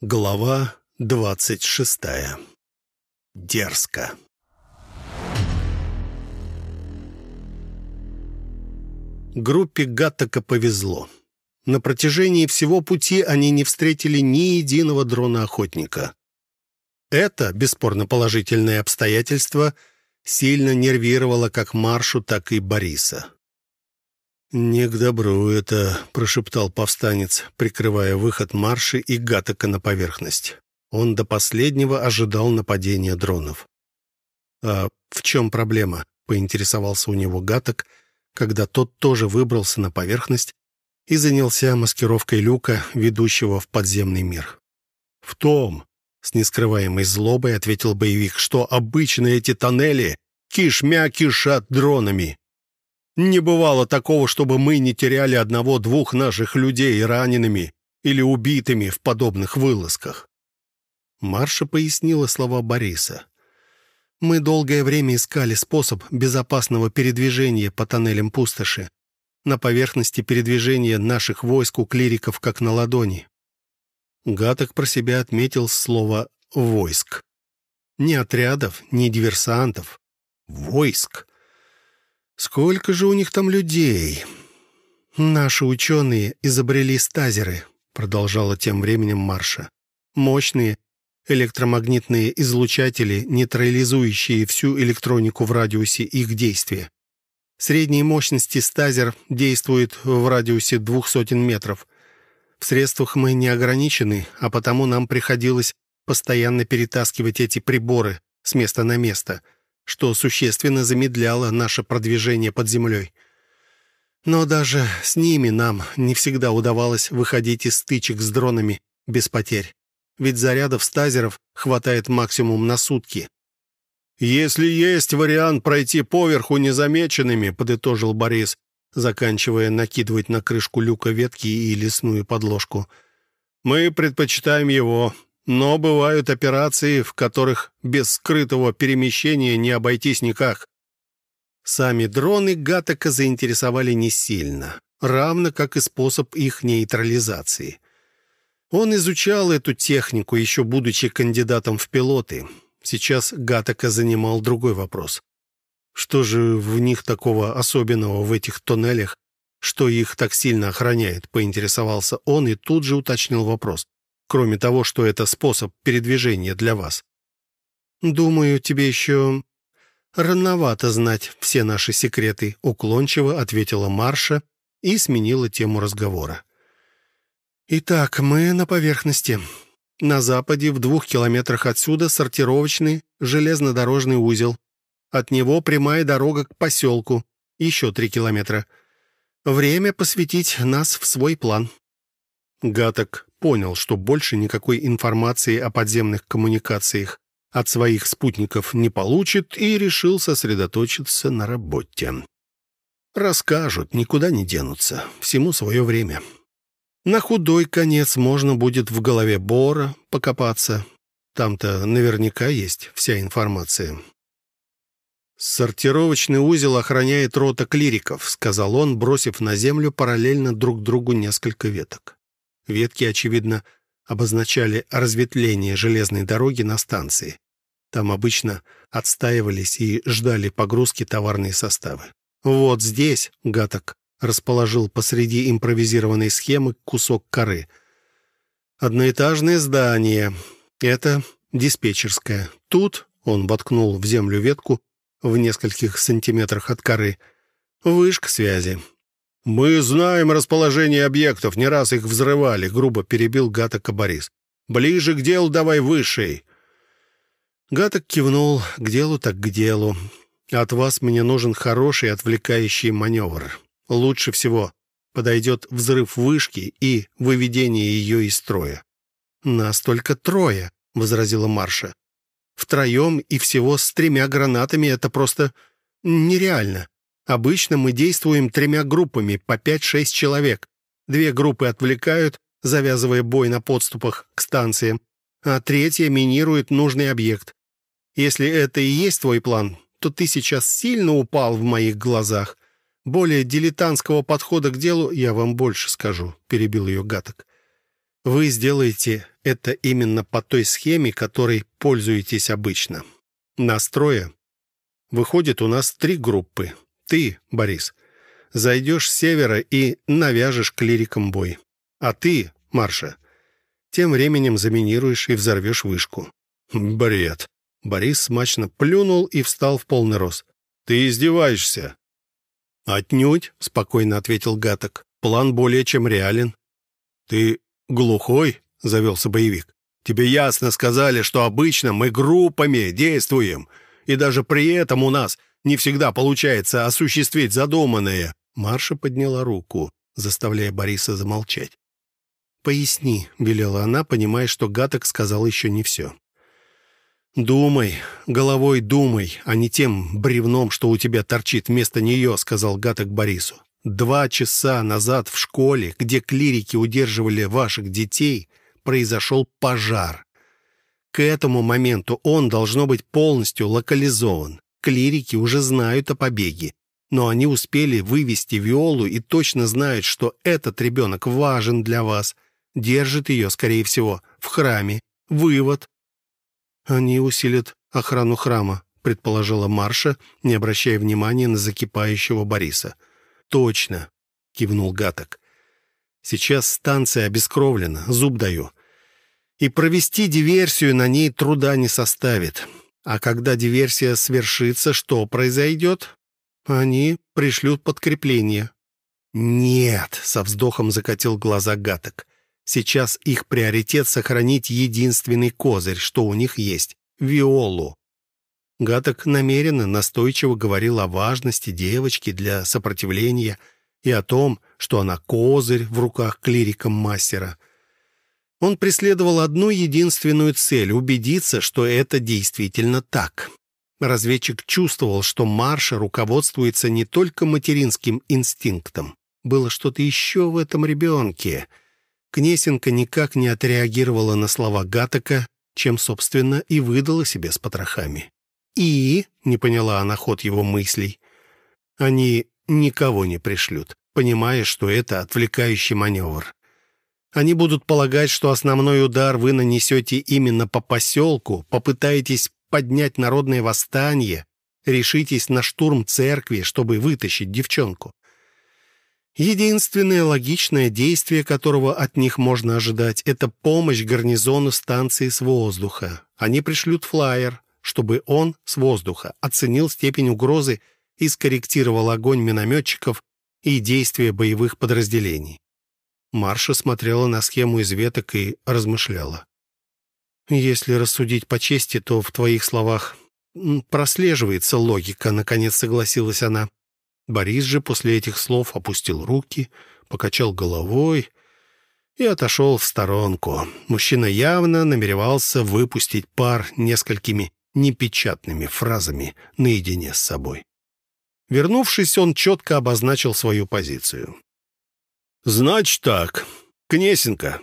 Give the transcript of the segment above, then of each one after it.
Глава двадцать шестая. Дерзко. Группе Гаттака повезло. На протяжении всего пути они не встретили ни единого дрона-охотника. Это, бесспорно положительное обстоятельство, сильно нервировало как Маршу, так и Бориса. «Не к добру это», — прошептал повстанец, прикрывая выход марши и гатака на поверхность. Он до последнего ожидал нападения дронов. «А в чем проблема?» — поинтересовался у него гаток, когда тот тоже выбрался на поверхность и занялся маскировкой люка, ведущего в подземный мир. «В том», — с нескрываемой злобой ответил боевик, «что обычно эти тоннели кишмя кишат дронами. Не бывало такого, чтобы мы не теряли одного-двух наших людей ранеными или убитыми в подобных вылазках. Марша пояснила слова Бориса. «Мы долгое время искали способ безопасного передвижения по тоннелям пустоши. На поверхности передвижения наших войск у клириков как на ладони». Гаток про себя отметил слово «войск». Ни отрядов, ни диверсантов. Войск. Сколько же у них там людей? Наши ученые изобрели стазеры, продолжала тем временем Марша. Мощные электромагнитные излучатели, нейтрализующие всю электронику в радиусе их действия. Средней мощности стазер действует в радиусе двух сотен метров. В средствах мы не ограничены, а потому нам приходилось постоянно перетаскивать эти приборы с места на место — что существенно замедляло наше продвижение под землей. Но даже с ними нам не всегда удавалось выходить из стычек с дронами без потерь. Ведь зарядов стазеров хватает максимум на сутки. «Если есть вариант пройти поверху незамеченными», — подытожил Борис, заканчивая накидывать на крышку люка ветки и лесную подложку, — «мы предпочитаем его. Но бывают операции, в которых без скрытого перемещения не обойтись никак. Сами дроны Гатака заинтересовали не сильно, равно как и способ их нейтрализации. Он изучал эту технику, еще будучи кандидатом в пилоты. Сейчас Гатака занимал другой вопрос. Что же в них такого особенного в этих тоннелях, что их так сильно охраняет, поинтересовался он и тут же уточнил вопрос кроме того, что это способ передвижения для вас. Думаю, тебе еще рановато знать все наши секреты, уклончиво ответила Марша и сменила тему разговора. Итак, мы на поверхности. На западе, в двух километрах отсюда, сортировочный железнодорожный узел. От него прямая дорога к поселку, еще три километра. Время посвятить нас в свой план. Гаток понял, что больше никакой информации о подземных коммуникациях от своих спутников не получит и решил сосредоточиться на работе. Расскажут, никуда не денутся, всему свое время. На худой конец можно будет в голове Бора покопаться. Там-то наверняка есть вся информация. «Сортировочный узел охраняет рота клириков», — сказал он, бросив на землю параллельно друг другу несколько веток. Ветки, очевидно, обозначали разветвление железной дороги на станции. Там обычно отстаивались и ждали погрузки товарные составы. Вот здесь Гаток расположил посреди импровизированной схемы кусок коры. Одноэтажное здание. Это диспетчерская. Тут он воткнул в землю ветку в нескольких сантиметрах от коры. Вышка связи. «Мы знаем расположение объектов, не раз их взрывали», — грубо перебил Гаток Борис. «Ближе к делу давай высший». Гаток кивнул к делу так к делу. «От вас мне нужен хороший отвлекающий маневр. Лучше всего подойдет взрыв вышки и выведение ее из строя». «Нас только трое», — возразила Марша. «Втроем и всего с тремя гранатами это просто нереально. Обычно мы действуем тремя группами, по 5-6 человек. Две группы отвлекают, завязывая бой на подступах к станциям, а третья минирует нужный объект. Если это и есть твой план, то ты сейчас сильно упал в моих глазах. Более дилетантского подхода к делу я вам больше скажу», — перебил ее Гаток. Вы сделаете это именно по той схеме, которой пользуетесь обычно. Настроя. Выходит, у нас три группы. Ты, Борис, зайдешь с севера и навяжешь клирикам бой. А ты, Марша, тем временем заминируешь и взорвешь вышку. Бред. Борис смачно плюнул и встал в полный рост. «Ты издеваешься?» «Отнюдь», — спокойно ответил Гаток. «План более чем реален». «Ты глухой?» — завелся боевик. «Тебе ясно сказали, что обычно мы группами действуем, и даже при этом у нас не всегда получается осуществить задуманное». Марша подняла руку, заставляя Бориса замолчать. «Поясни», — велела она, понимая, что Гаток сказал еще не все. «Думай, головой думай, а не тем бревном, что у тебя торчит вместо нее», — сказал Гаток Борису. «Два часа назад в школе, где клирики удерживали ваших детей, произошел пожар. К этому моменту он должно быть полностью локализован. Клирики уже знают о побеге, но они успели вывести Виолу и точно знают, что этот ребенок важен для вас. Держит ее, скорее всего, в храме. Вывод. Они усилят охрану храма, предположила Марша, не обращая внимания на закипающего Бориса. Точно, кивнул Гаток. Сейчас станция обескровлена, зуб даю. И провести диверсию на ней труда не составит. А когда диверсия свершится, что произойдет? Они пришлют подкрепление. «Нет», — со вздохом закатил глаза Гаток. «Сейчас их приоритет — сохранить единственный козырь, что у них есть — Виолу». Гаток намеренно, настойчиво говорил о важности девочки для сопротивления и о том, что она козырь в руках клириком-мастера. Он преследовал одну единственную цель — убедиться, что это действительно так. Разведчик чувствовал, что Марша руководствуется не только материнским инстинктом. Было что-то еще в этом ребенке. Кнесенко никак не отреагировала на слова Гатака, чем, собственно, и выдала себе с потрохами. «И?» — не поняла она ход его мыслей. «Они никого не пришлют, понимая, что это отвлекающий маневр. Они будут полагать, что основной удар вы нанесете именно по поселку, попытаетесь поднять народное восстание, решитесь на штурм церкви, чтобы вытащить девчонку. Единственное логичное действие, которого от них можно ожидать, это помощь гарнизону станции с воздуха. Они пришлют флайер, чтобы он с воздуха оценил степень угрозы и скорректировал огонь минометчиков и действия боевых подразделений. Марша смотрела на схему из веток и размышляла. «Если рассудить по чести, то в твоих словах прослеживается логика», — наконец согласилась она. Борис же после этих слов опустил руки, покачал головой и отошел в сторонку. Мужчина явно намеревался выпустить пар несколькими непечатными фразами наедине с собой. Вернувшись, он четко обозначил свою позицию. «Значит так, Кнесенко,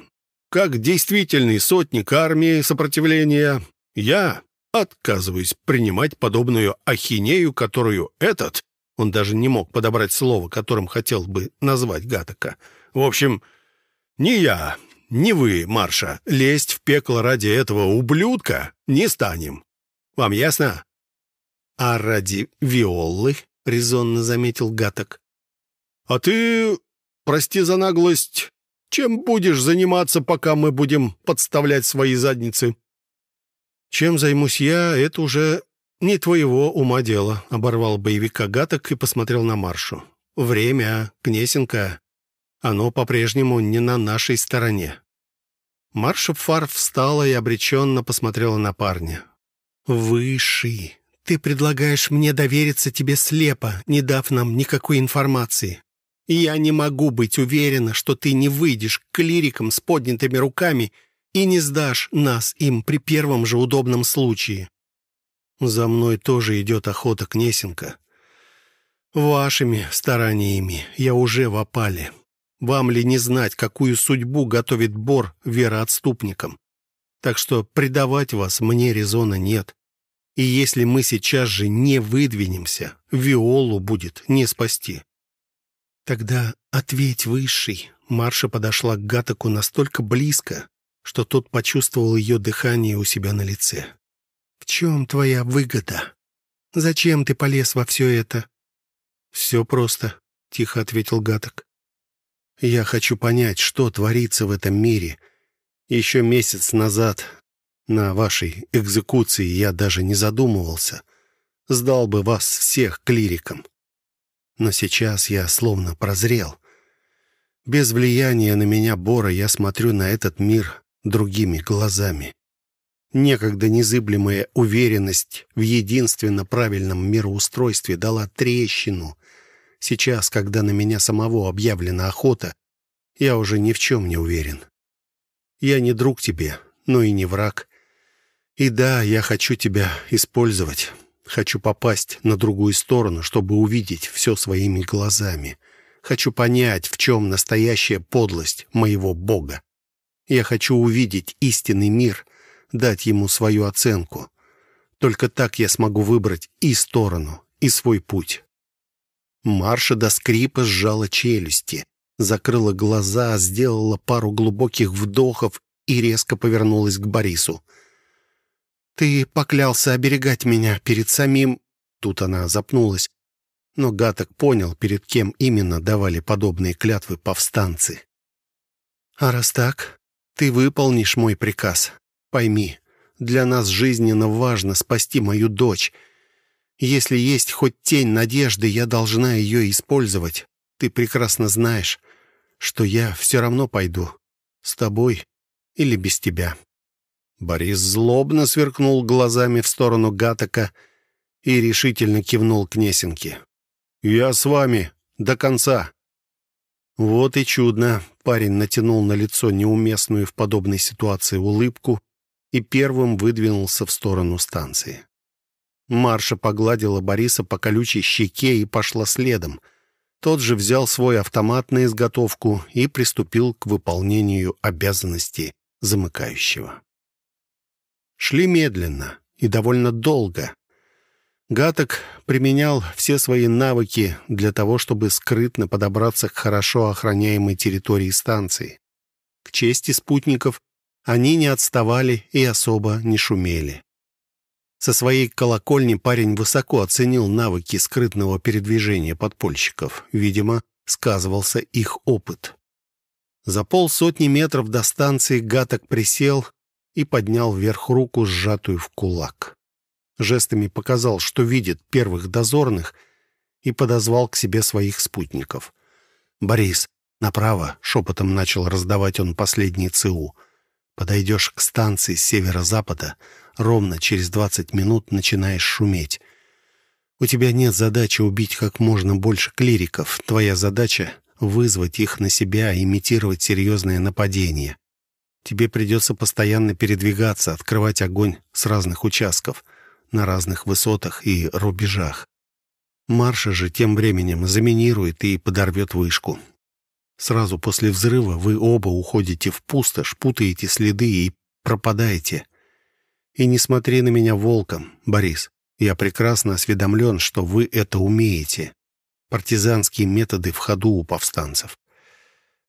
как действительный сотник армии сопротивления, я отказываюсь принимать подобную ахинею, которую этот, он даже не мог подобрать слово, которым хотел бы назвать Гатака. В общем, ни я, ни вы, Марша, лезть в пекло ради этого ублюдка не станем. Вам ясно? А ради Виоллы, резонно заметил Гаток. А ты, прости за наглость, чем будешь заниматься, пока мы будем подставлять свои задницы?» «Чем займусь я, это уже не твоего ума дело», — оборвал боевика Гаток и посмотрел на Маршу. «Время, Кнесенко, оно по-прежнему не на нашей стороне». Марша Фар встала и обреченно посмотрела на парня. «Высший, ты предлагаешь мне довериться тебе слепо, не дав нам никакой информации. Я не могу быть уверена, что ты не выйдешь к клирикам с поднятыми руками и не сдашь нас им при первом же удобном случае. За мной тоже идет охота, Кнесенко. Вашими стараниями я уже в опале. Вам ли не знать, какую судьбу готовит Бор вероотступникам? Так что предавать вас мне резона нет. И если мы сейчас же не выдвинемся, Виолу будет не спасти. «Тогда ответь, Высший», — Марша подошла к Гатаку настолько близко, что тот почувствовал ее дыхание у себя на лице. «В чем твоя выгода? Зачем ты полез во все это?» «Все просто», — тихо ответил Гаток. «Я хочу понять, что творится в этом мире. Еще месяц назад на вашей экзекуции я даже не задумывался. Сдал бы вас всех клирикам. Но сейчас я словно прозрел. Без влияния на меня Бора я смотрю на этот мир другими глазами. Некогда незыблемая уверенность в единственно правильном мироустройстве дала трещину. Сейчас, когда на меня самого объявлена охота, я уже ни в чем не уверен. Я не друг тебе, но и не враг. И да, я хочу тебя использовать. Хочу попасть на другую сторону, чтобы увидеть все своими глазами. Хочу понять, в чем настоящая подлость моего Бога. Я хочу увидеть истинный мир, дать ему свою оценку. Только так я смогу выбрать и сторону, и свой путь. Марша до скрипа сжала челюсти, закрыла глаза, сделала пару глубоких вдохов и резко повернулась к Борису. «Ты поклялся оберегать меня перед самим...» Тут она запнулась. Но Гаток понял, перед кем именно давали подобные клятвы повстанцы. «А раз так, ты выполнишь мой приказ. Пойми, для нас жизненно важно спасти мою дочь. Если есть хоть тень надежды, я должна ее использовать. Ты прекрасно знаешь, что я все равно пойду. С тобой или без тебя». Борис злобно сверкнул глазами в сторону Гатака и решительно кивнул к Несенке. «Я с вами до конца». Вот и чудно. Парень натянул на лицо неуместную в подобной ситуации улыбку и первым выдвинулся в сторону станции. Марша погладила Бориса по колючей щеке и пошла следом. Тот же взял свой автомат на изготовку и приступил к выполнению обязанностей замыкающего. Шли медленно и довольно долго. Гаток применял все свои навыки для того, чтобы скрытно подобраться к хорошо охраняемой территории станции. К чести спутников, они не отставали и особо не шумели. Со своей колокольни парень высоко оценил навыки скрытного передвижения подпольщиков. Видимо, сказывался их опыт. За полсотни метров до станции Гаток присел и поднял вверх руку, сжатую в кулак жестами показал, что видит первых дозорных, и подозвал к себе своих спутников. «Борис, направо!» — шепотом начал раздавать он последний ЦУ. «Подойдешь к станции с северо-запада, ровно через двадцать минут начинаешь шуметь. У тебя нет задачи убить как можно больше клириков. Твоя задача — вызвать их на себя, имитировать серьезное нападение. Тебе придется постоянно передвигаться, открывать огонь с разных участков на разных высотах и рубежах. Марша же тем временем заминирует и подорвет вышку. Сразу после взрыва вы оба уходите в пустошь, путаете следы и пропадаете. И не смотри на меня волком, Борис. Я прекрасно осведомлен, что вы это умеете. Партизанские методы в ходу у повстанцев.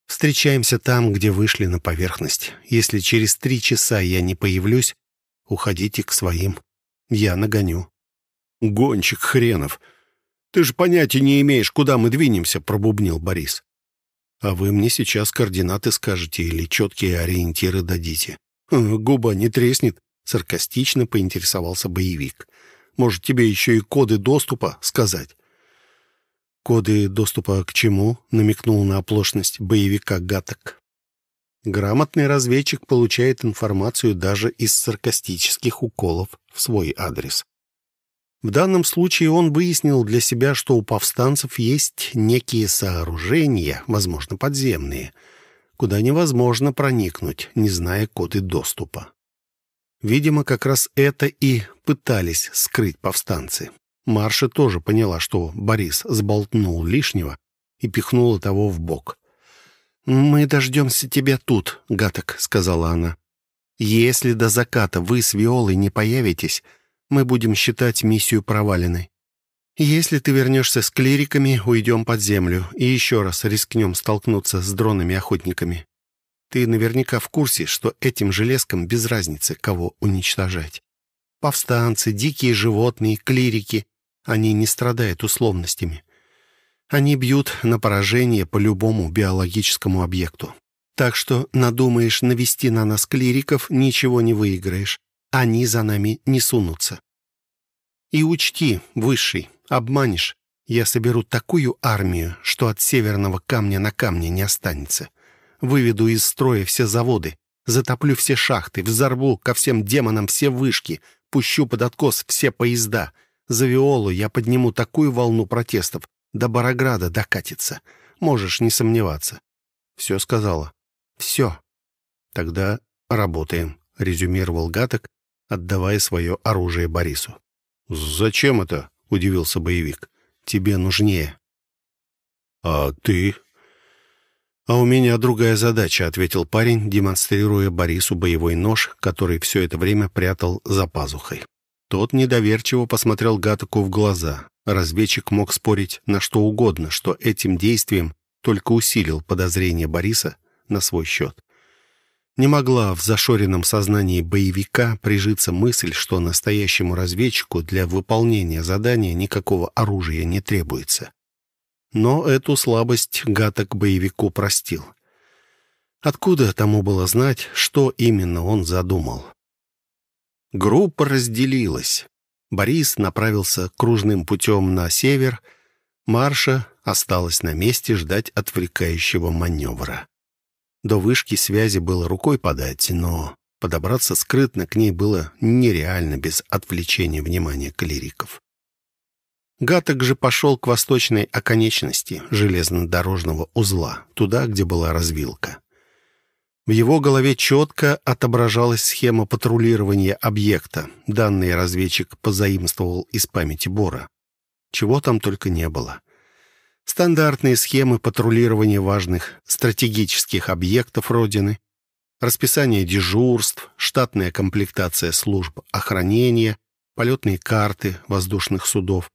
Встречаемся там, где вышли на поверхность. Если через три часа я не появлюсь, уходите к своим. Я нагоню». «Гонщик хренов! Ты же понятия не имеешь, куда мы двинемся», — пробубнил Борис. «А вы мне сейчас координаты скажете или четкие ориентиры дадите?» «Губа не треснет», — саркастично поинтересовался боевик. «Может, тебе еще и коды доступа сказать?» «Коды доступа к чему?» — намекнул на оплошность боевика Гаток. Грамотный разведчик получает информацию даже из саркастических уколов в свой адрес. В данном случае он выяснил для себя, что у повстанцев есть некие сооружения, возможно, подземные, куда невозможно проникнуть, не зная коды доступа. Видимо, как раз это и пытались скрыть повстанцы. Марша тоже поняла, что Борис сболтнул лишнего и пихнула того в бок. «Мы дождемся тебя тут, Гаток», — сказала она. «Если до заката вы с Виолой не появитесь, мы будем считать миссию проваленной». «Если ты вернешься с клириками, уйдем под землю и еще раз рискнем столкнуться с дронами-охотниками. Ты наверняка в курсе, что этим железкам без разницы, кого уничтожать. Повстанцы, дикие животные, клирики — они не страдают условностями. Они бьют на поражение по любому биологическому объекту. Так что надумаешь навести на нас клириков, ничего не выиграешь. Они за нами не сунутся. И учти, Высший, обманешь, я соберу такую армию, что от северного камня на камне не останется. Выведу из строя все заводы, затоплю все шахты, взорву ко всем демонам все вышки, пущу под откос все поезда. За Виолу я подниму такую волну протестов, до Барограда докатится. Можешь не сомневаться. Все сказала. Все. Тогда работаем, резюмировал Гаток, отдавая свое оружие Борису. «Зачем это?» — удивился боевик. «Тебе нужнее». «А ты?» «А у меня другая задача», — ответил парень, демонстрируя Борису боевой нож, который все это время прятал за пазухой. Тот недоверчиво посмотрел Гатаку в глаза. Разведчик мог спорить на что угодно, что этим действием только усилил подозрение Бориса на свой счет. Не могла в зашоренном сознании боевика прижиться мысль, что настоящему разведчику для выполнения задания никакого оружия не требуется. Но эту слабость Гаток боевику простил. Откуда тому было знать, что именно он задумал? Группа разделилась. Борис направился кружным путем на север, Марша осталась на месте ждать отвлекающего маневра. До вышки связи было рукой подать, но подобраться скрытно к ней было нереально без отвлечения внимания клириков. Гаток же пошел к восточной оконечности железнодорожного узла, туда, где была развилка. В его голове четко отображалась схема патрулирования объекта. Данные разведчик позаимствовал из памяти Бора. Чего там только не было. Стандартные схемы патрулирования важных стратегических объектов Родины, расписание дежурств, штатная комплектация служб охранения, полетные карты воздушных судов,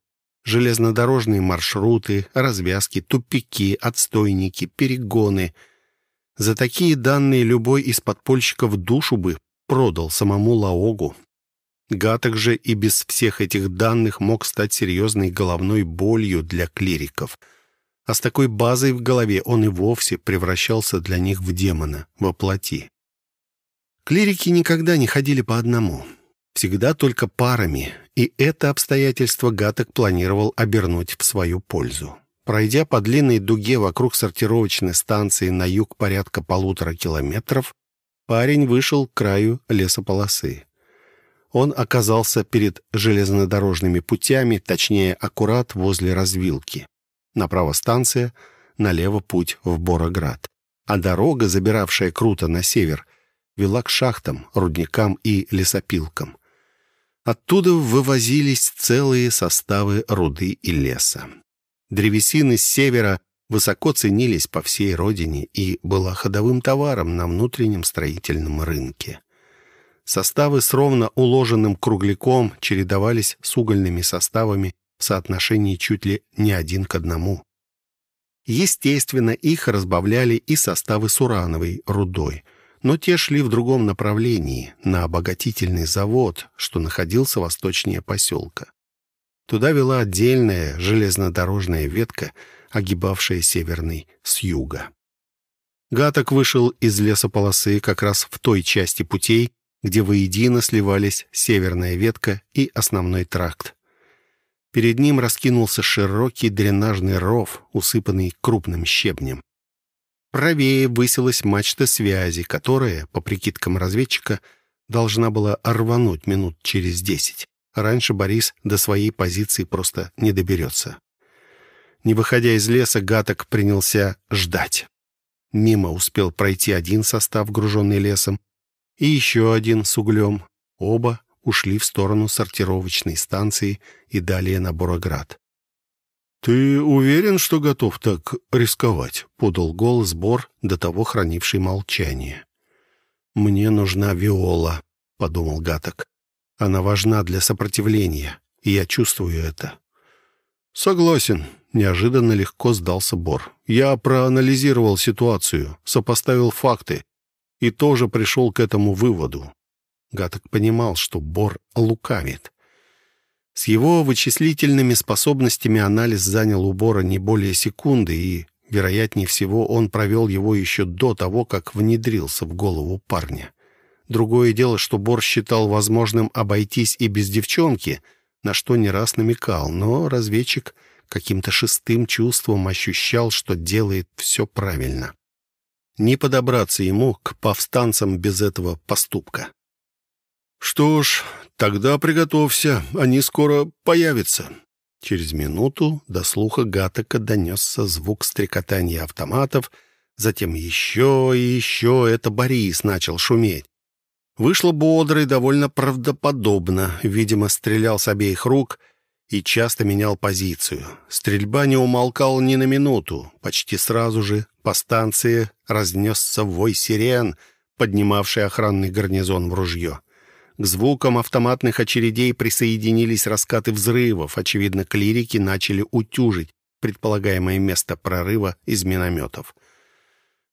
железнодорожные маршруты, развязки, тупики, отстойники, перегоны. За такие данные любой из подпольщиков душу бы продал самому Лаогу. Гаток же и без всех этих данных мог стать серьезной головной болью для клириков. А с такой базой в голове он и вовсе превращался для них в демона, во плоти. Клирики никогда не ходили по одному. Всегда только парами, и это обстоятельство Гаток планировал обернуть в свою пользу. Пройдя по длинной дуге вокруг сортировочной станции на юг порядка полутора километров, парень вышел к краю лесополосы. Он оказался перед железнодорожными путями, точнее, аккурат возле развилки. Направо станция, налево путь в Бороград. А дорога, забиравшая круто на север, вела к шахтам, рудникам и лесопилкам. Оттуда вывозились целые составы руды и леса. Древесины с севера высоко ценились по всей родине и была ходовым товаром на внутреннем строительном рынке. Составы с ровно уложенным кругляком чередовались с угольными составами в соотношении чуть ли не один к одному. Естественно, их разбавляли и составы с урановой рудой – но те шли в другом направлении, на обогатительный завод, что находился восточнее поселка. Туда вела отдельная железнодорожная ветка, огибавшая северный с юга. Гаток вышел из лесополосы как раз в той части путей, где воедино сливались северная ветка и основной тракт. Перед ним раскинулся широкий дренажный ров, усыпанный крупным щебнем. Правее высилась мачта связи, которая, по прикидкам разведчика, должна была рвануть минут через десять. Раньше Борис до своей позиции просто не доберется. Не выходя из леса, Гаток принялся ждать. Мимо успел пройти один состав, груженный лесом, и еще один с углем. Оба ушли в сторону сортировочной станции и далее на Бороград. «Ты уверен, что готов так рисковать?» — подал голос Бор, до того хранивший молчание. «Мне нужна Виола», — подумал Гаток. «Она важна для сопротивления, и я чувствую это». «Согласен», — неожиданно легко сдался Бор. «Я проанализировал ситуацию, сопоставил факты и тоже пришел к этому выводу». Гаток понимал, что Бор лукавит. С его вычислительными способностями анализ занял у Бора не более секунды, и, вероятнее всего, он провел его еще до того, как внедрился в голову парня. Другое дело, что Бор считал возможным обойтись и без девчонки — на что не раз намекал, но разведчик каким-то шестым чувством ощущал, что делает все правильно. Не подобраться ему к повстанцам без этого поступка. «Что ж, тогда приготовься, они скоро появятся». Через минуту до слуха Гатака донесся звук стрекотания автоматов, затем еще и еще это Борис начал шуметь. Вышло бодро и довольно правдоподобно. Видимо, стрелял с обеих рук и часто менял позицию. Стрельба не умолкала ни на минуту. Почти сразу же по станции разнесся вой сирен, поднимавший охранный гарнизон в ружье. К звукам автоматных очередей присоединились раскаты взрывов. Очевидно, клирики начали утюжить предполагаемое место прорыва из минометов.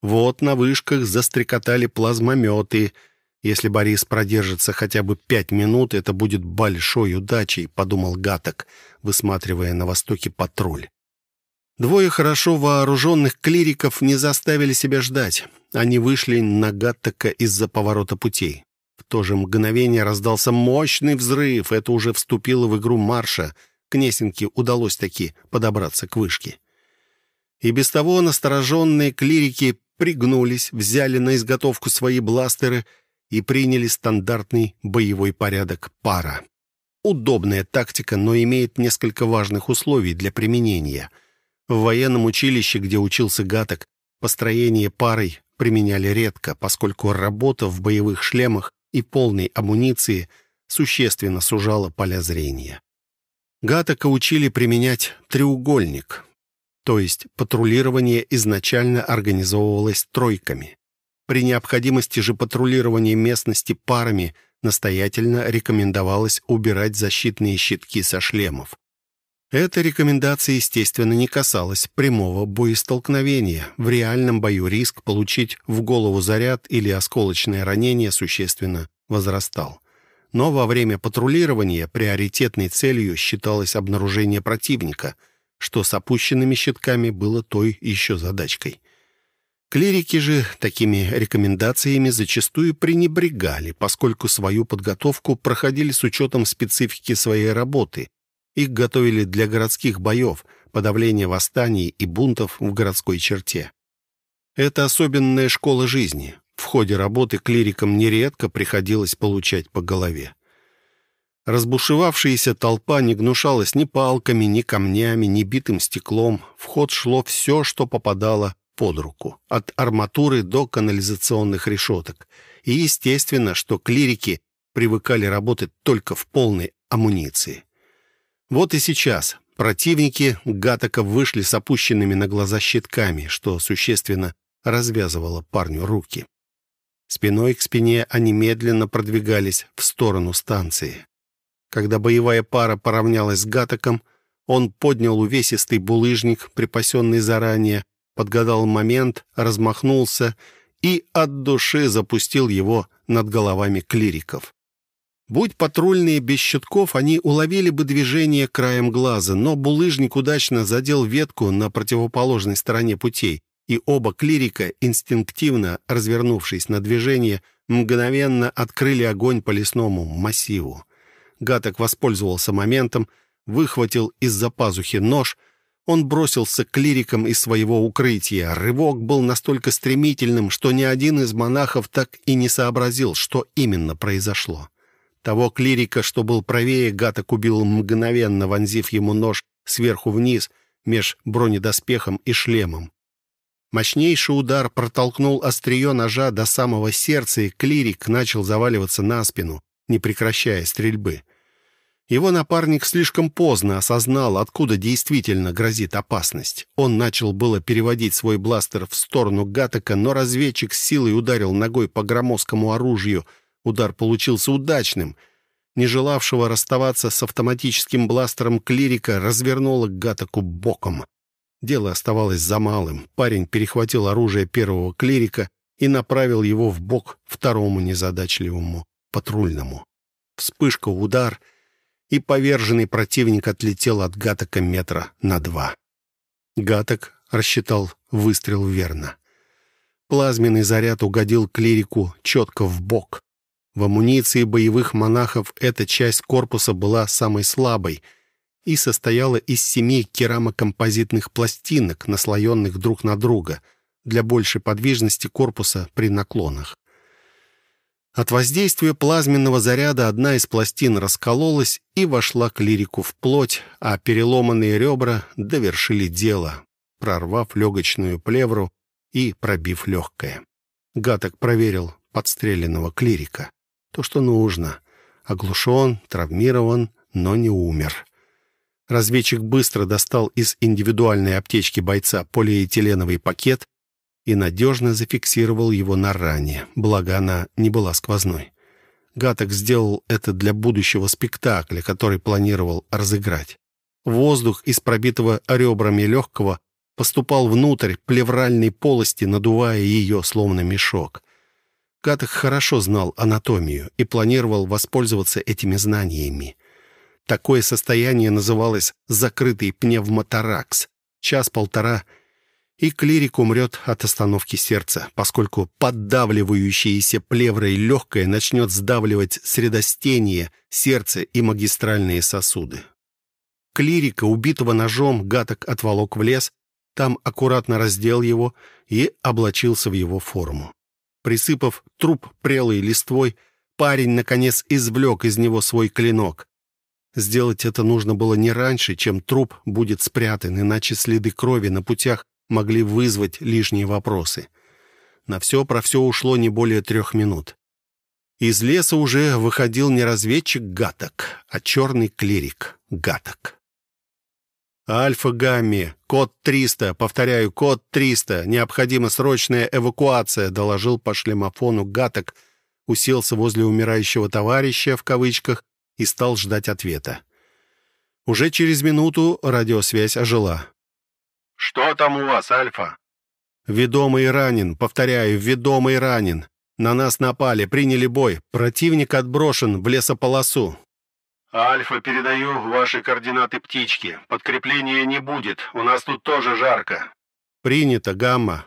Вот на вышках застрекотали плазмометы — если Борис продержится хотя бы пять минут, это будет большой удачей, подумал Гаток, высматривая на востоке патруль. Двое хорошо вооруженных клириков не заставили себя ждать. Они вышли на Гаттека из-за поворота путей. В то же мгновение раздался мощный взрыв. Это уже вступило в игру марша. Кнесинке удалось таки подобраться к вышке. И без того настороженные клирики пригнулись, взяли на изготовку свои бластеры — и приняли стандартный боевой порядок пара. Удобная тактика, но имеет несколько важных условий для применения. В военном училище, где учился Гаток, построение парой применяли редко, поскольку работа в боевых шлемах и полной амуниции существенно сужала поля зрения. Гатака учили применять треугольник, то есть патрулирование изначально организовывалось тройками. При необходимости же патрулирования местности парами настоятельно рекомендовалось убирать защитные щитки со шлемов. Эта рекомендация, естественно, не касалась прямого боестолкновения. В реальном бою риск получить в голову заряд или осколочное ранение существенно возрастал. Но во время патрулирования приоритетной целью считалось обнаружение противника, что с опущенными щитками было той еще задачкой. Клирики же такими рекомендациями зачастую пренебрегали, поскольку свою подготовку проходили с учетом специфики своей работы. Их готовили для городских боев, подавления восстаний и бунтов в городской черте. Это особенная школа жизни. В ходе работы клирикам нередко приходилось получать по голове. Разбушевавшаяся толпа не гнушалась ни палками, ни камнями, ни битым стеклом. В ход шло все, что попадало под руку, от арматуры до канализационных решеток. И естественно, что клирики привыкали работать только в полной амуниции. Вот и сейчас противники Гатака вышли с опущенными на глаза щитками, что существенно развязывало парню руки. Спиной к спине они медленно продвигались в сторону станции. Когда боевая пара поравнялась с Гатаком, он поднял увесистый булыжник, припасенный заранее, подгадал момент, размахнулся и от души запустил его над головами клириков. Будь патрульные без щитков, они уловили бы движение краем глаза, но булыжник удачно задел ветку на противоположной стороне путей, и оба клирика, инстинктивно развернувшись на движение, мгновенно открыли огонь по лесному массиву. Гаток воспользовался моментом, выхватил из-за пазухи нож — он бросился к клирикам из своего укрытия. Рывок был настолько стремительным, что ни один из монахов так и не сообразил, что именно произошло. Того клирика, что был правее, Гаток убил мгновенно, вонзив ему нож сверху вниз, меж бронедоспехом и шлемом. Мощнейший удар протолкнул острие ножа до самого сердца, и клирик начал заваливаться на спину, не прекращая стрельбы. Его напарник слишком поздно осознал, откуда действительно грозит опасность. Он начал было переводить свой бластер в сторону Гатака, но разведчик с силой ударил ногой по громоздкому оружию. Удар получился удачным. не желавшего расставаться с автоматическим бластером клирика, развернуло Гатаку боком. Дело оставалось за малым. Парень перехватил оружие первого клирика и направил его в бок второму незадачливому патрульному. Вспышка, удар, и поверженный противник отлетел от Гатака метра на два. Гаток рассчитал выстрел верно. Плазменный заряд угодил клирику четко в бок. В амуниции боевых монахов эта часть корпуса была самой слабой и состояла из семи керамокомпозитных пластинок, наслоенных друг на друга, для большей подвижности корпуса при наклонах. От воздействия плазменного заряда одна из пластин раскололась и вошла к лирику в плоть, а переломанные ребра довершили дело, прорвав легочную плевру и пробив легкое. Гаток проверил подстреленного клирика. То, что нужно. Оглушен, травмирован, но не умер. Разведчик быстро достал из индивидуальной аптечки бойца полиэтиленовый пакет и надежно зафиксировал его на ране, благо она не была сквозной. Гаток сделал это для будущего спектакля, который планировал разыграть. Воздух из пробитого ребрами легкого поступал внутрь плевральной полости, надувая ее, словно мешок. Гаток хорошо знал анатомию и планировал воспользоваться этими знаниями. Такое состояние называлось «закрытый пневмоторакс». Час-полтора — и клирик умрет от остановки сердца, поскольку поддавливающееся плеврой легкое начнет сдавливать средостение, сердце и магистральные сосуды. Клирика, убитого ножом, Гаток отволок в лес, там аккуратно раздел его и облачился в его форму. Присыпав труп прелой листвой, парень, наконец, извлек из него свой клинок. Сделать это нужно было не раньше, чем труп будет спрятан, иначе следы крови на путях могли вызвать лишние вопросы. На все про все ушло не более трех минут. Из леса уже выходил не разведчик Гаток, а черный клирик Гаток. «Альфа-гамми, код 300, повторяю, код 300, необходима срочная эвакуация», доложил по шлемофону Гаток, уселся возле умирающего товарища, в кавычках, и стал ждать ответа. Уже через минуту радиосвязь ожила. «Что там у вас, Альфа?» «Ведомый ранен. Повторяю, ведомый ранен. На нас напали, приняли бой. Противник отброшен в лесополосу». «Альфа, передаю ваши координаты птички. Подкрепления не будет. У нас тут тоже жарко». «Принято, Гамма».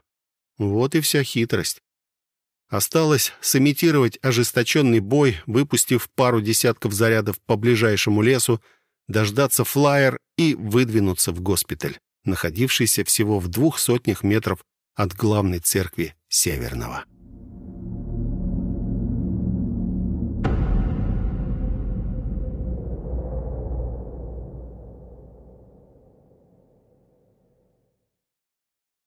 Вот и вся хитрость. Осталось сымитировать ожесточенный бой, выпустив пару десятков зарядов по ближайшему лесу, дождаться флайер и выдвинуться в госпиталь находившийся всего в двух сотнях метров от главной церкви Северного.